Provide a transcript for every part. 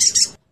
you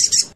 This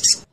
is